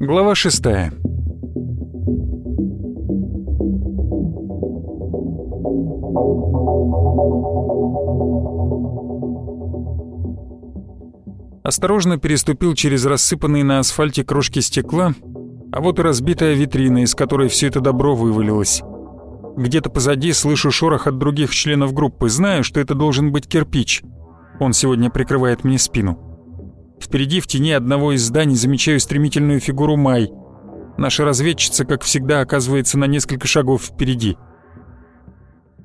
Глава шестая. Осторожно переступил через рассыпанные на асфальте крошки стекла, а вот и разбитая витрина, из которой все это добро вывалилось. Где-то позади слышу шорох от других членов группы, знаю, что это должен быть кирпич. Он сегодня прикрывает мне спину. Впереди в тени одного из зданий замечаю стремительную фигуру Май. Наша разведчица, как всегда, оказывается на несколько шагов впереди.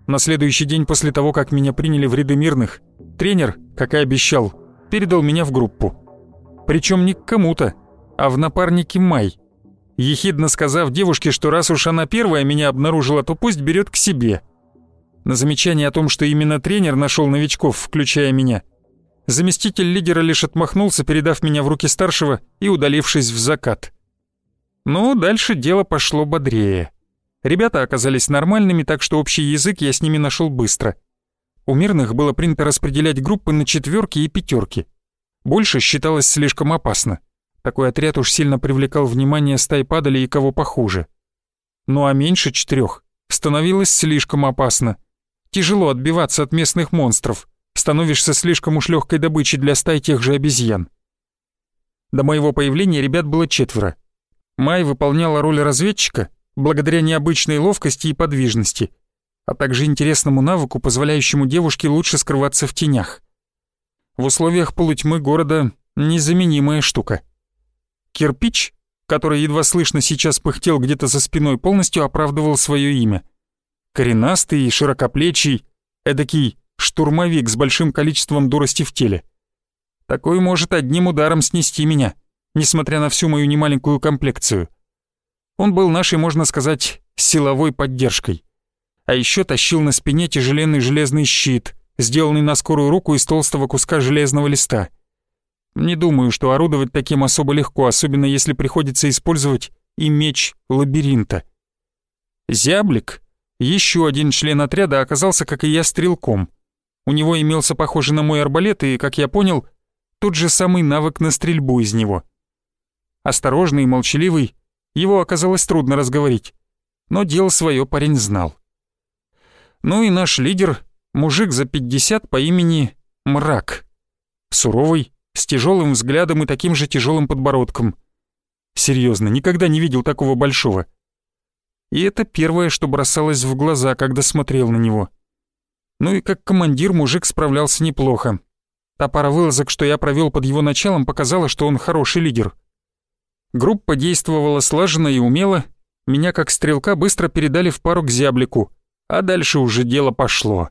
На следующий день после того, как меня приняли в ряды мирных, тренер, как и обещал, передал меня в группу. Причем не к кому-то, а в напарнике Май ехидно сказав девушке, что раз уж она первая меня обнаружила, то пусть берет к себе. На замечание о том, что именно тренер нашел новичков, включая меня, заместитель лидера лишь отмахнулся, передав меня в руки старшего и удалившись в закат. Ну, дальше дело пошло бодрее. Ребята оказались нормальными, так что общий язык я с ними нашел быстро. У мирных было принято распределять группы на четверки и пятерки. Больше считалось слишком опасно. Такой отряд уж сильно привлекал внимание стай падали и кого похуже. Ну а меньше четырех становилось слишком опасно. Тяжело отбиваться от местных монстров, становишься слишком уж легкой добычей для стай тех же обезьян. До моего появления ребят было четверо. Май выполняла роль разведчика благодаря необычной ловкости и подвижности, а также интересному навыку, позволяющему девушке лучше скрываться в тенях. В условиях полутьмы города незаменимая штука. Кирпич, который едва слышно сейчас пыхтел где-то за спиной, полностью оправдывал свое имя. Коренастый и широкоплечий, эдакий штурмовик с большим количеством дурости в теле. Такой может одним ударом снести меня, несмотря на всю мою немаленькую комплекцию. Он был нашей, можно сказать, силовой поддержкой. А еще тащил на спине тяжеленный железный щит, сделанный на скорую руку из толстого куска железного листа. Не думаю, что орудовать таким особо легко, особенно если приходится использовать и меч лабиринта. Зяблик, еще один член отряда, оказался, как и я, стрелком. У него имелся похожий на мой арбалет и, как я понял, тот же самый навык на стрельбу из него. Осторожный и молчаливый, его оказалось трудно разговорить, но дело свое парень знал. Ну и наш лидер, мужик за 50 по имени Мрак. Суровый, с тяжелым взглядом и таким же тяжелым подбородком. Серьезно, никогда не видел такого большого. И это первое, что бросалось в глаза, когда смотрел на него. Ну и как командир мужик справлялся неплохо. Та пара вылазок, что я провел под его началом, показала, что он хороший лидер. Группа действовала слаженно и умело, меня как стрелка быстро передали в пару к зяблику, а дальше уже дело пошло.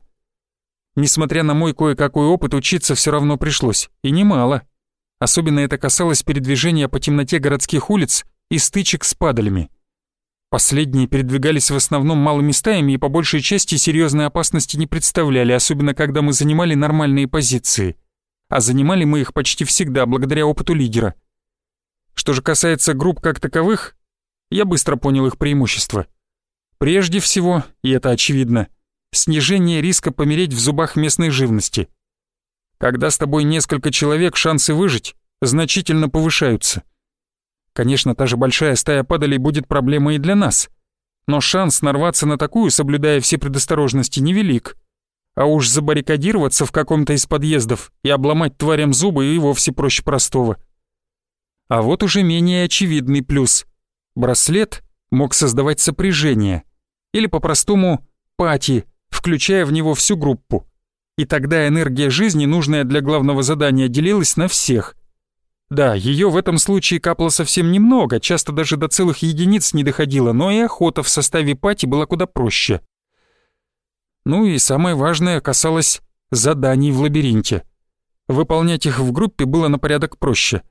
Несмотря на мой кое-какой опыт, учиться все равно пришлось, и немало. Особенно это касалось передвижения по темноте городских улиц и стычек с падалями. Последние передвигались в основном малыми стаями и по большей части серьезной опасности не представляли, особенно когда мы занимали нормальные позиции. А занимали мы их почти всегда благодаря опыту лидера. Что же касается групп как таковых, я быстро понял их преимущества. Прежде всего, и это очевидно, снижение риска помереть в зубах местной живности. Когда с тобой несколько человек, шансы выжить значительно повышаются. Конечно, та же большая стая падалей будет проблемой и для нас, но шанс нарваться на такую, соблюдая все предосторожности, невелик. А уж забаррикадироваться в каком-то из подъездов и обломать тварям зубы и вовсе проще простого. А вот уже менее очевидный плюс. Браслет мог создавать сопряжение, или по-простому пати, включая в него всю группу. И тогда энергия жизни, нужная для главного задания, делилась на всех. Да, ее в этом случае капло совсем немного, часто даже до целых единиц не доходило, но и охота в составе пати была куда проще. Ну и самое важное касалось заданий в лабиринте. Выполнять их в группе было на порядок проще.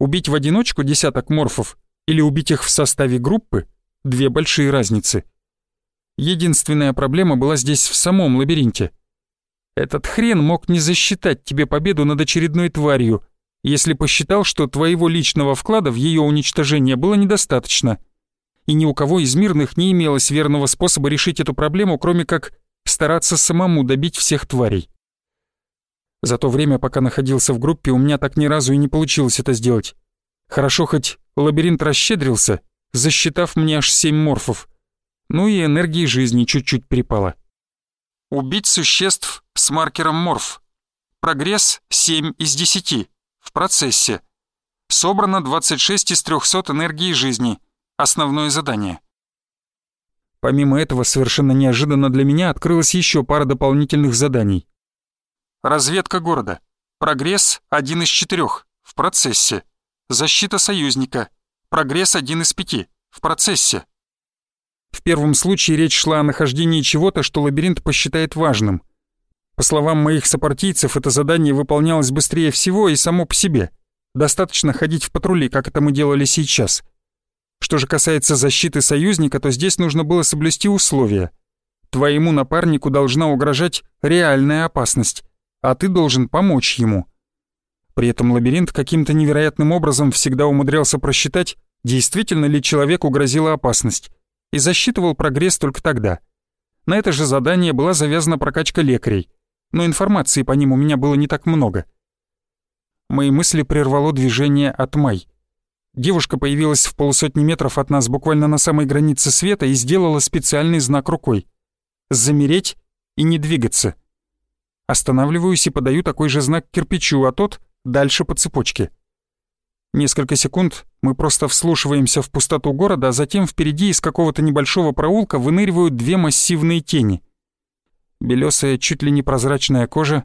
Убить в одиночку десяток морфов или убить их в составе группы — две большие разницы — Единственная проблема была здесь в самом лабиринте. Этот хрен мог не засчитать тебе победу над очередной тварью, если посчитал, что твоего личного вклада в ее уничтожение было недостаточно. и ни у кого из мирных не имелось верного способа решить эту проблему, кроме как стараться самому добить всех тварей. За то время, пока находился в группе, у меня так ни разу и не получилось это сделать. Хорошо хоть лабиринт расщедрился, засчитав мне аж семь морфов. Ну и энергии жизни чуть-чуть перепало. Убить существ с маркером морф. Прогресс 7 из 10. В процессе. Собрано 26 из 300 энергии жизни. Основное задание. Помимо этого, совершенно неожиданно для меня открылась еще пара дополнительных заданий. Разведка города. Прогресс 1 из 4. В процессе. Защита союзника. Прогресс 1 из 5. В процессе. В первом случае речь шла о нахождении чего-то, что лабиринт посчитает важным. По словам моих сопартийцев, это задание выполнялось быстрее всего и само по себе. Достаточно ходить в патрули, как это мы делали сейчас. Что же касается защиты союзника, то здесь нужно было соблюсти условия. Твоему напарнику должна угрожать реальная опасность, а ты должен помочь ему. При этом лабиринт каким-то невероятным образом всегда умудрялся просчитать, действительно ли человеку грозила опасность и засчитывал прогресс только тогда. На это же задание была завязана прокачка лекарей, но информации по ним у меня было не так много. Мои мысли прервало движение от Май. Девушка появилась в полусотни метров от нас буквально на самой границе света и сделала специальный знак рукой. «Замереть и не двигаться». Останавливаюсь и подаю такой же знак кирпичу, а тот — дальше по цепочке. Несколько секунд мы просто вслушиваемся в пустоту города, а затем впереди из какого-то небольшого проулка выныривают две массивные тени. Белёсая, чуть ли не прозрачная кожа,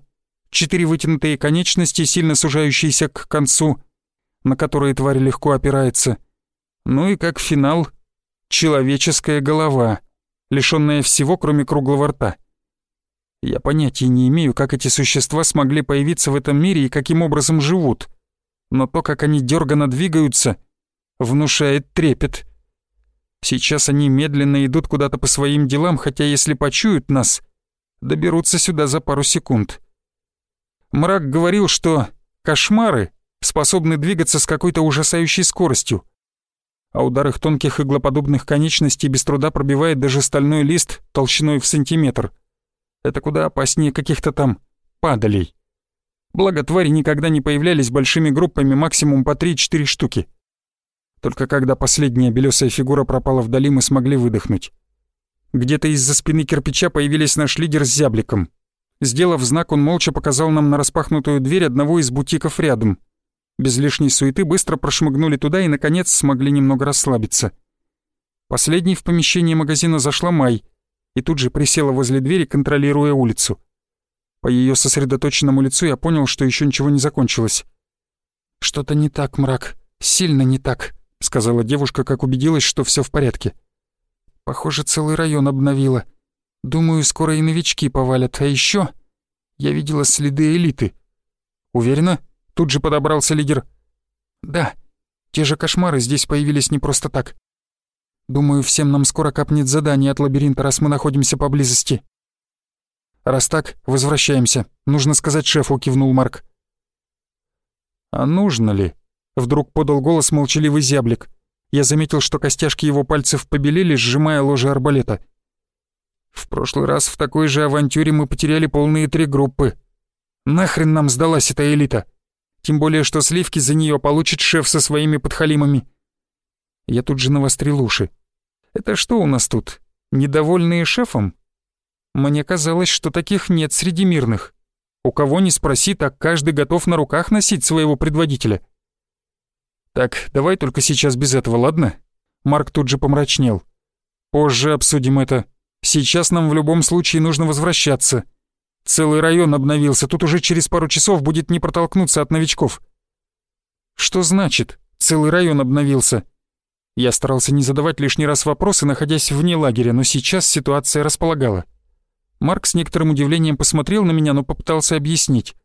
четыре вытянутые конечности, сильно сужающиеся к концу, на которые тварь легко опирается. Ну и как финал — человеческая голова, лишённая всего, кроме круглого рта. Я понятия не имею, как эти существа смогли появиться в этом мире и каким образом живут — но то, как они дёрганно двигаются, внушает трепет. Сейчас они медленно идут куда-то по своим делам, хотя если почуют нас, доберутся сюда за пару секунд. Мрак говорил, что кошмары способны двигаться с какой-то ужасающей скоростью, а удар их тонких иглоподобных конечностей без труда пробивает даже стальной лист толщиной в сантиметр. Это куда опаснее каких-то там падалей. Благо, твари никогда не появлялись большими группами, максимум по 3-4 штуки. Только когда последняя белесая фигура пропала вдали, мы смогли выдохнуть. Где-то из-за спины кирпича появились наш лидер с зябликом. Сделав знак, он молча показал нам на распахнутую дверь одного из бутиков рядом. Без лишней суеты быстро прошмыгнули туда и, наконец, смогли немного расслабиться. Последней в помещение магазина зашла Май и тут же присела возле двери, контролируя улицу. По ее сосредоточенному лицу я понял, что еще ничего не закончилось. «Что-то не так, мрак, сильно не так», — сказала девушка, как убедилась, что все в порядке. «Похоже, целый район обновила. Думаю, скоро и новички повалят. А еще я видела следы элиты». «Уверена?» — тут же подобрался лидер. «Да, те же кошмары здесь появились не просто так. Думаю, всем нам скоро капнет задание от лабиринта, раз мы находимся поблизости». «Раз так, возвращаемся. Нужно сказать шефу», — кивнул Марк. «А нужно ли?» — вдруг подал голос молчаливый зяблик. Я заметил, что костяшки его пальцев побелели, сжимая ложе арбалета. «В прошлый раз в такой же авантюре мы потеряли полные три группы. Нахрен нам сдалась эта элита? Тем более, что сливки за нее получит шеф со своими подхалимами». Я тут же навострил уши. «Это что у нас тут? Недовольные шефом?» Мне казалось, что таких нет среди мирных. У кого ни спроси, так каждый готов на руках носить своего предводителя. Так, давай только сейчас без этого, ладно? Марк тут же помрачнел. Позже обсудим это. Сейчас нам в любом случае нужно возвращаться. Целый район обновился, тут уже через пару часов будет не протолкнуться от новичков. Что значит «целый район обновился»? Я старался не задавать лишний раз вопросы, находясь вне лагеря, но сейчас ситуация располагала. Марк с некоторым удивлением посмотрел на меня, но попытался объяснить.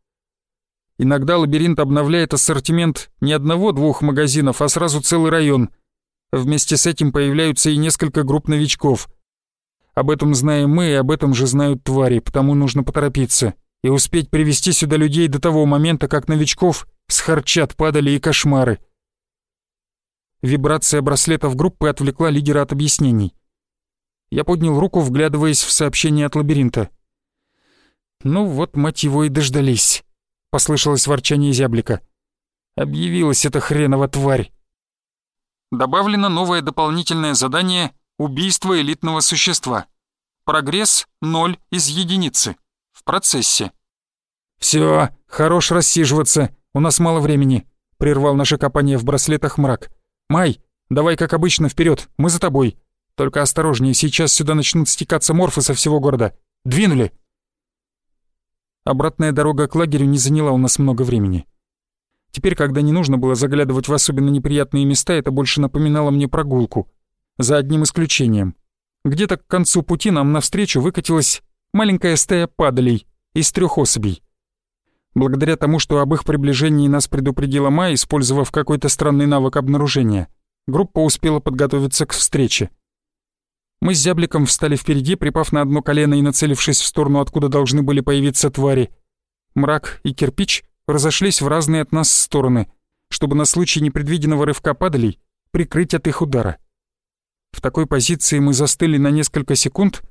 Иногда лабиринт обновляет ассортимент не одного-двух магазинов, а сразу целый район. Вместе с этим появляются и несколько групп новичков. Об этом знаем мы, и об этом же знают твари, потому нужно поторопиться и успеть привести сюда людей до того момента, как новичков схарчат падали и кошмары. Вибрация браслетов группы отвлекла лидера от объяснений. Я поднял руку, вглядываясь в сообщение от лабиринта. «Ну вот, мать его, и дождались», — послышалось ворчание зяблика. «Объявилась эта хренова тварь». Добавлено новое дополнительное задание «Убийство элитного существа». Прогресс — ноль из единицы. В процессе. «Всё, хорош рассиживаться, у нас мало времени», — прервал наше копание в браслетах мрак. «Май, давай как обычно вперед, мы за тобой. Только осторожнее, сейчас сюда начнут стекаться морфы со всего города. Двинули!» Обратная дорога к лагерю не заняла у нас много времени. Теперь, когда не нужно было заглядывать в особенно неприятные места, это больше напоминало мне прогулку. За одним исключением. Где-то к концу пути нам навстречу выкатилась маленькая стая падалей из трех особей. Благодаря тому, что об их приближении нас предупредила Майя, использовав какой-то странный навык обнаружения, группа успела подготовиться к встрече. Мы с зябликом встали впереди, припав на одно колено и нацелившись в сторону, откуда должны были появиться твари. Мрак и кирпич разошлись в разные от нас стороны, чтобы на случай непредвиденного рывка падалей прикрыть от их удара. В такой позиции мы застыли на несколько секунд,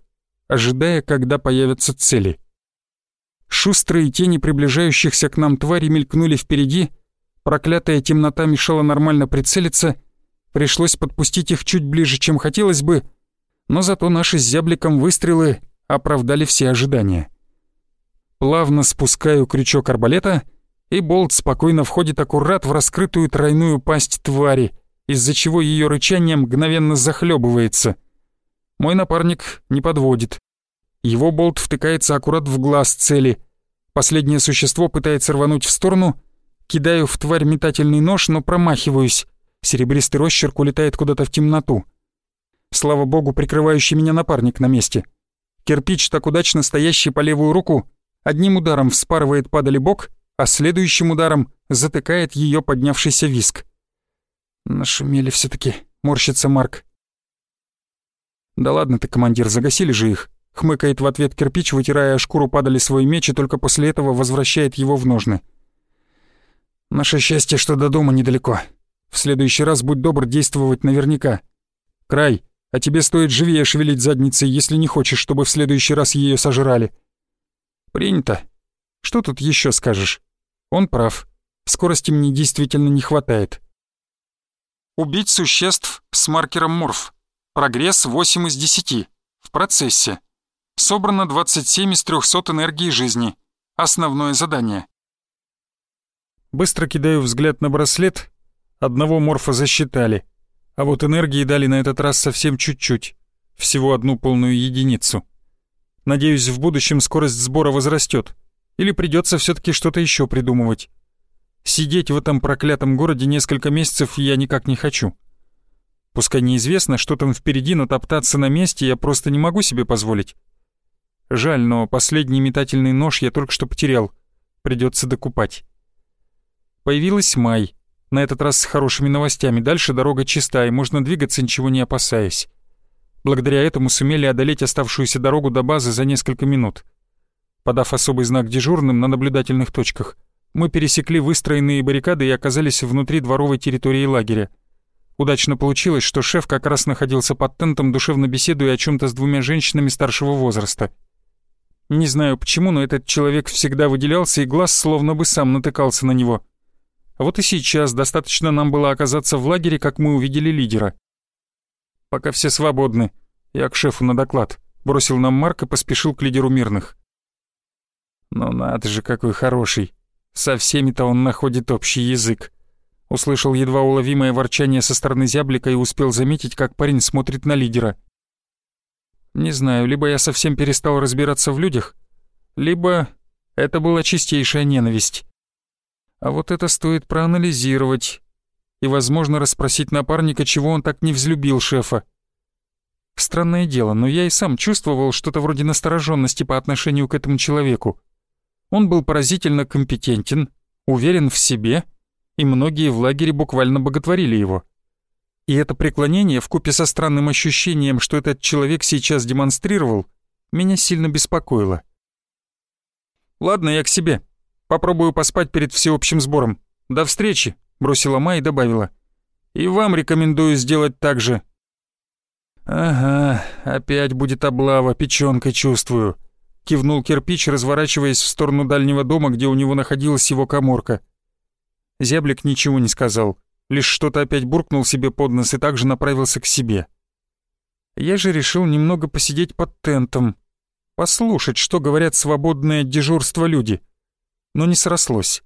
ожидая, когда появятся цели. Шустрые тени приближающихся к нам тварей мелькнули впереди, проклятая темнота мешала нормально прицелиться, пришлось подпустить их чуть ближе, чем хотелось бы, но зато наши с зябликом выстрелы оправдали все ожидания. Плавно спускаю крючок арбалета, и болт спокойно входит аккурат в раскрытую тройную пасть твари, из-за чего ее рычание мгновенно захлебывается. Мой напарник не подводит. Его болт втыкается аккурат в глаз цели. Последнее существо пытается рвануть в сторону. Кидаю в тварь метательный нож, но промахиваюсь. Серебристый росчерк улетает куда-то в темноту. Слава богу, прикрывающий меня напарник на месте. Кирпич, так удачно стоящий по левую руку, одним ударом вспарывает падали бок, а следующим ударом затыкает ее поднявшийся виск. Нашумели все таки морщится Марк. «Да ладно ты, командир, загасили же их. Хмыкает в ответ кирпич, вытирая шкуру падали свой меч и только после этого возвращает его в ножны. «Наше счастье, что до дома недалеко. В следующий раз будь добр действовать наверняка. Край, а тебе стоит живее шевелить задницей, если не хочешь, чтобы в следующий раз ее сожрали». «Принято. Что тут еще скажешь?» Он прав. Скорости мне действительно не хватает. Убить существ с маркером морф. Прогресс 8 из 10. В процессе. Собрано 27 из 300 энергии жизни. Основное задание. Быстро кидаю взгляд на браслет. Одного морфа засчитали. А вот энергии дали на этот раз совсем чуть-чуть. Всего одну полную единицу. Надеюсь, в будущем скорость сбора возрастет. Или придется все таки что-то еще придумывать. Сидеть в этом проклятом городе несколько месяцев я никак не хочу. Пускай неизвестно, что там впереди, но топтаться на месте я просто не могу себе позволить. Жаль, но последний метательный нож я только что потерял. Придется докупать. Появилась Май. На этот раз с хорошими новостями. Дальше дорога чистая, и можно двигаться, ничего не опасаясь. Благодаря этому сумели одолеть оставшуюся дорогу до базы за несколько минут. Подав особый знак дежурным на наблюдательных точках, мы пересекли выстроенные баррикады и оказались внутри дворовой территории лагеря. Удачно получилось, что шеф как раз находился под тентом, душевно беседуя о чем то с двумя женщинами старшего возраста. Не знаю почему, но этот человек всегда выделялся, и глаз словно бы сам натыкался на него. Вот и сейчас достаточно нам было оказаться в лагере, как мы увидели лидера. «Пока все свободны. Я к шефу на доклад», — бросил нам Марк и поспешил к лидеру мирных. «Ну надо же, какой хороший. Со всеми-то он находит общий язык». Услышал едва уловимое ворчание со стороны зяблика и успел заметить, как парень смотрит на лидера. Не знаю, либо я совсем перестал разбираться в людях, либо это была чистейшая ненависть. А вот это стоит проанализировать и, возможно, расспросить напарника, чего он так не взлюбил шефа. Странное дело, но я и сам чувствовал что-то вроде настороженности по отношению к этому человеку. Он был поразительно компетентен, уверен в себе, и многие в лагере буквально боготворили его. И это преклонение, вкупе со странным ощущением, что этот человек сейчас демонстрировал, меня сильно беспокоило. «Ладно, я к себе. Попробую поспать перед всеобщим сбором. До встречи», — бросила Ма и добавила. И вам рекомендую сделать так же». «Ага, опять будет облава, печёнкой чувствую», — кивнул кирпич, разворачиваясь в сторону дальнего дома, где у него находилась его коморка. Зяблик ничего не сказал, лишь что-то опять буркнул себе под нос и также направился к себе. Я же решил немного посидеть под тентом, послушать, что говорят свободные от дежурства люди. Но не срослось.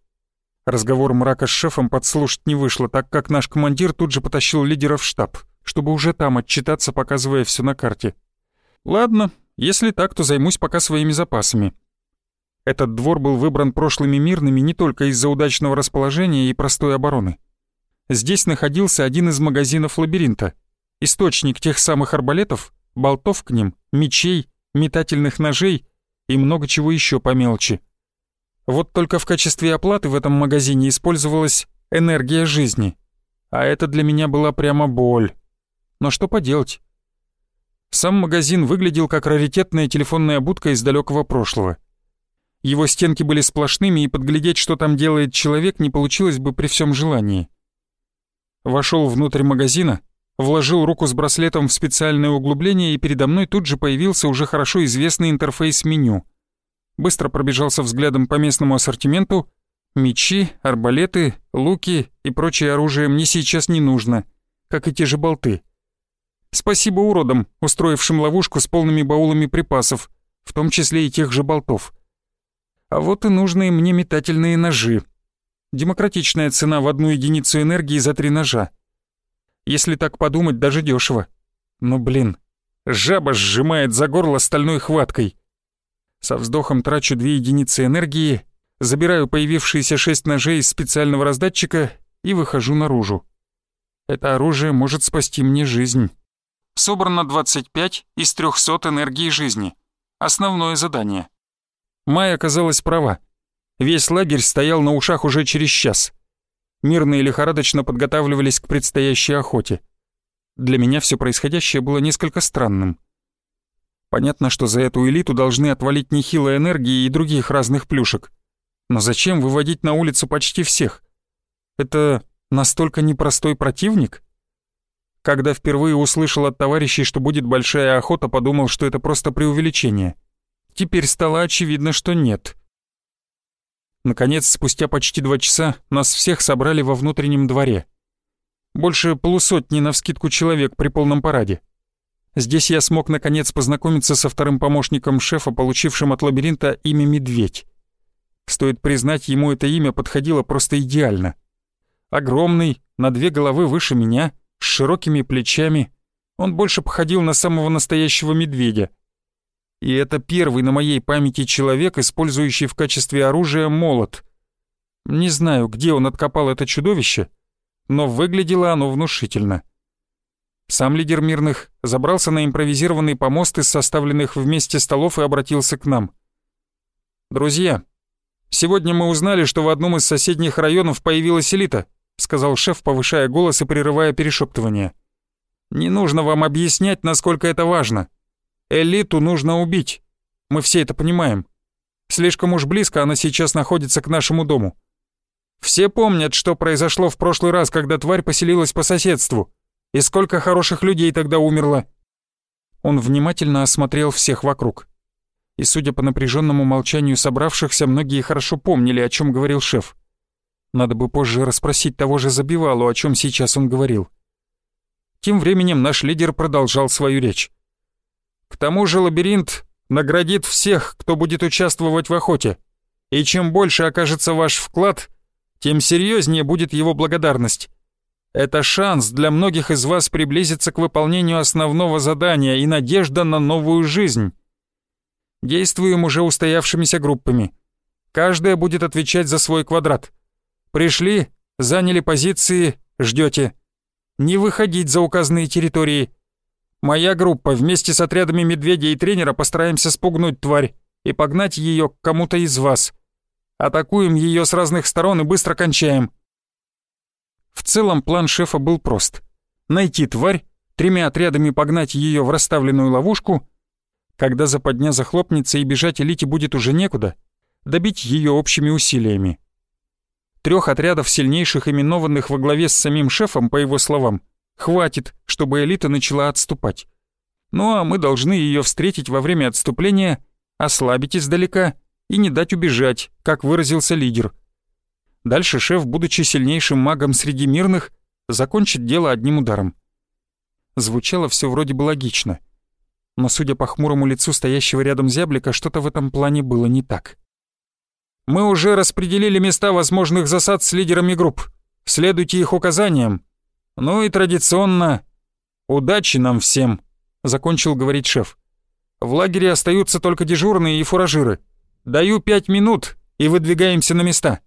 Разговор мрака с шефом подслушать не вышло, так как наш командир тут же потащил лидера в штаб, чтобы уже там отчитаться, показывая все на карте. Ладно, если так, то займусь пока своими запасами. Этот двор был выбран прошлыми мирными не только из-за удачного расположения и простой обороны. Здесь находился один из магазинов лабиринта, источник тех самых арбалетов, болтов к ним, мечей, метательных ножей и много чего еще по мелочи. Вот только в качестве оплаты в этом магазине использовалась энергия жизни. А это для меня была прямо боль. Но что поделать? Сам магазин выглядел как раритетная телефонная будка из далекого прошлого. Его стенки были сплошными, и подглядеть, что там делает человек, не получилось бы при всем желании. Вошел внутрь магазина, вложил руку с браслетом в специальное углубление, и передо мной тут же появился уже хорошо известный интерфейс меню — быстро пробежался взглядом по местному ассортименту. Мечи, арбалеты, луки и прочее оружие мне сейчас не нужно, как и те же болты. Спасибо уродам, устроившим ловушку с полными баулами припасов, в том числе и тех же болтов. А вот и нужные мне метательные ножи. Демократичная цена в одну единицу энергии за три ножа. Если так подумать, даже дешево. Но блин, жаба сжимает за горло стальной хваткой. Со вздохом трачу две единицы энергии, забираю появившиеся шесть ножей из специального раздатчика и выхожу наружу. Это оружие может спасти мне жизнь. Собрано 25 из 300 энергии жизни. Основное задание. Майя оказалась права. Весь лагерь стоял на ушах уже через час. Мирные лихорадочно подготавливались к предстоящей охоте. Для меня все происходящее было несколько странным. Понятно, что за эту элиту должны отвалить нехило энергии и других разных плюшек. Но зачем выводить на улицу почти всех? Это настолько непростой противник? Когда впервые услышал от товарищей, что будет большая охота, подумал, что это просто преувеличение. Теперь стало очевидно, что нет. Наконец, спустя почти два часа, нас всех собрали во внутреннем дворе. Больше полусотни навскидку человек при полном параде. Здесь я смог наконец познакомиться со вторым помощником шефа, получившим от лабиринта имя Медведь. Стоит признать, ему это имя подходило просто идеально. Огромный, на две головы выше меня, с широкими плечами. Он больше походил на самого настоящего медведя. И это первый на моей памяти человек, использующий в качестве оружия молот. Не знаю, где он откопал это чудовище, но выглядело оно внушительно. Сам лидер мирных забрался на импровизированный помост из составленных вместе столов и обратился к нам. «Друзья, сегодня мы узнали, что в одном из соседних районов появилась элита», сказал шеф, повышая голос и прерывая перешептывание. «Не нужно вам объяснять, насколько это важно. Элиту нужно убить. Мы все это понимаем. Слишком уж близко она сейчас находится к нашему дому. Все помнят, что произошло в прошлый раз, когда тварь поселилась по соседству. И сколько хороших людей тогда умерло?» Он внимательно осмотрел всех вокруг. И, судя по напряженному молчанию собравшихся, многие хорошо помнили, о чем говорил шеф. Надо бы позже расспросить того же Забивалу, о чем сейчас он говорил. Тем временем наш лидер продолжал свою речь. «К тому же лабиринт наградит всех, кто будет участвовать в охоте. И чем больше окажется ваш вклад, тем серьезнее будет его благодарность. Это шанс для многих из вас приблизиться к выполнению основного задания и надежда на новую жизнь. Действуем уже устоявшимися группами. Каждая будет отвечать за свой квадрат. Пришли, заняли позиции, ждете. Не выходить за указанные территории. Моя группа вместе с отрядами медведя и тренера постараемся спугнуть тварь и погнать ее к кому-то из вас. Атакуем ее с разных сторон и быстро кончаем. В целом план шефа был прост. Найти тварь, тремя отрядами погнать ее в расставленную ловушку, когда западня захлопнется и бежать элите будет уже некуда, добить ее общими усилиями. трех отрядов сильнейших именованных во главе с самим шефом, по его словам, хватит, чтобы элита начала отступать. Ну а мы должны ее встретить во время отступления, ослабить издалека и не дать убежать, как выразился лидер. Дальше шеф, будучи сильнейшим магом среди мирных, закончит дело одним ударом. Звучало все вроде бы логично. Но судя по хмурому лицу стоящего рядом зяблика, что-то в этом плане было не так. «Мы уже распределили места возможных засад с лидерами групп. Следуйте их указаниям. Ну и традиционно, удачи нам всем!» закончил говорить шеф. В лагере остаются только дежурные и фуражиры. Даю пять минут, и выдвигаемся на места.